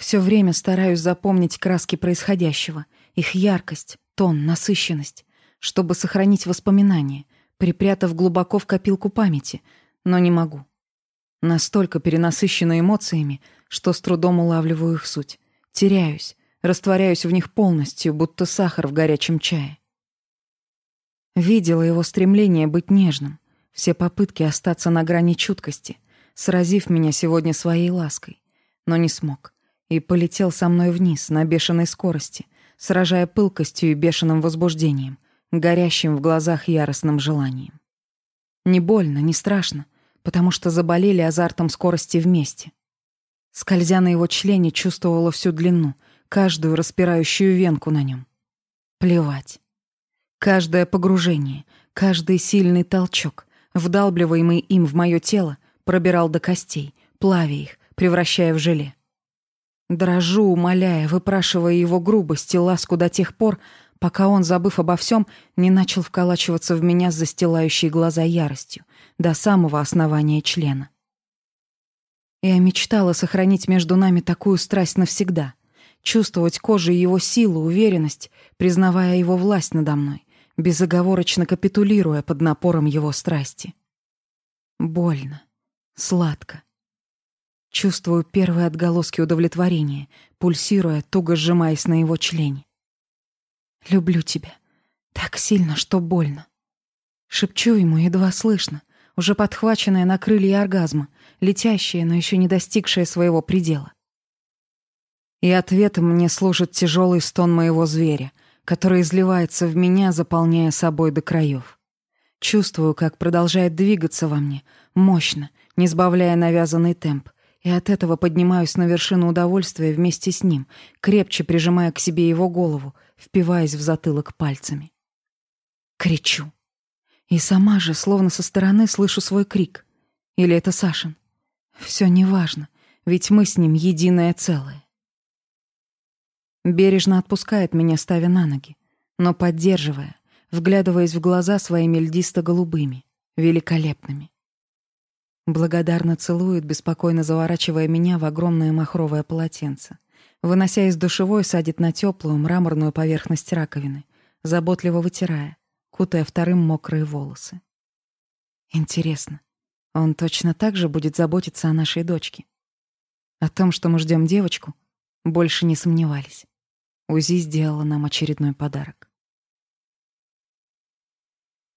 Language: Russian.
Все время стараюсь запомнить краски происходящего, их яркость, тон, насыщенность, чтобы сохранить воспоминания, припрятав глубоко в копилку памяти, но не могу. Настолько перенасыщена эмоциями, что с трудом улавливаю их суть. Теряюсь, растворяюсь в них полностью, будто сахар в горячем чае. Видела его стремление быть нежным, все попытки остаться на грани чуткости, сразив меня сегодня своей лаской, но не смог и полетел со мной вниз на бешеной скорости, сражая пылкостью и бешеным возбуждением, горящим в глазах яростным желанием. Не больно, не страшно, потому что заболели азартом скорости вместе. Скользя на его члене, чувствовала всю длину, каждую распирающую венку на нем. Плевать. Каждое погружение, каждый сильный толчок, вдалбливаемый им в мое тело, пробирал до костей, плавя их, превращая в желе. Дрожу, умоляя, выпрашивая его грубость и ласку до тех пор, пока он, забыв обо всем, не начал вколачиваться в меня с застилающей глаза яростью, до самого основания члена. Я мечтала сохранить между нами такую страсть навсегда, чувствовать кожей его силу, уверенность, признавая его власть надо мной, безоговорочно капитулируя под напором его страсти. Больно, сладко, Чувствую первые отголоски удовлетворения, пульсируя, туго сжимаясь на его члене. «Люблю тебя. Так сильно, что больно». Шепчу ему, едва слышно, уже подхваченная на крылья оргазма, летящая, но еще не достигшая своего предела. И ответом мне служит тяжелый стон моего зверя, который изливается в меня, заполняя собой до краев. Чувствую, как продолжает двигаться во мне, мощно, не сбавляя навязанный темп, и от этого поднимаюсь на вершину удовольствия вместе с ним, крепче прижимая к себе его голову, впиваясь в затылок пальцами. Кричу. И сама же, словно со стороны, слышу свой крик. Или это Сашин? Все неважно, ведь мы с ним единое целое. Бережно отпускает меня, ставя на ноги, но поддерживая, вглядываясь в глаза своими льдисто-голубыми, великолепными. Благодарно целует, беспокойно заворачивая меня в огромное махровое полотенце. Вынося из душевой, садит на теплую мраморную поверхность раковины, заботливо вытирая, кутая вторым мокрые волосы. Интересно, он точно так же будет заботиться о нашей дочке? О том, что мы ждем девочку, больше не сомневались. УЗИ сделала нам очередной подарок.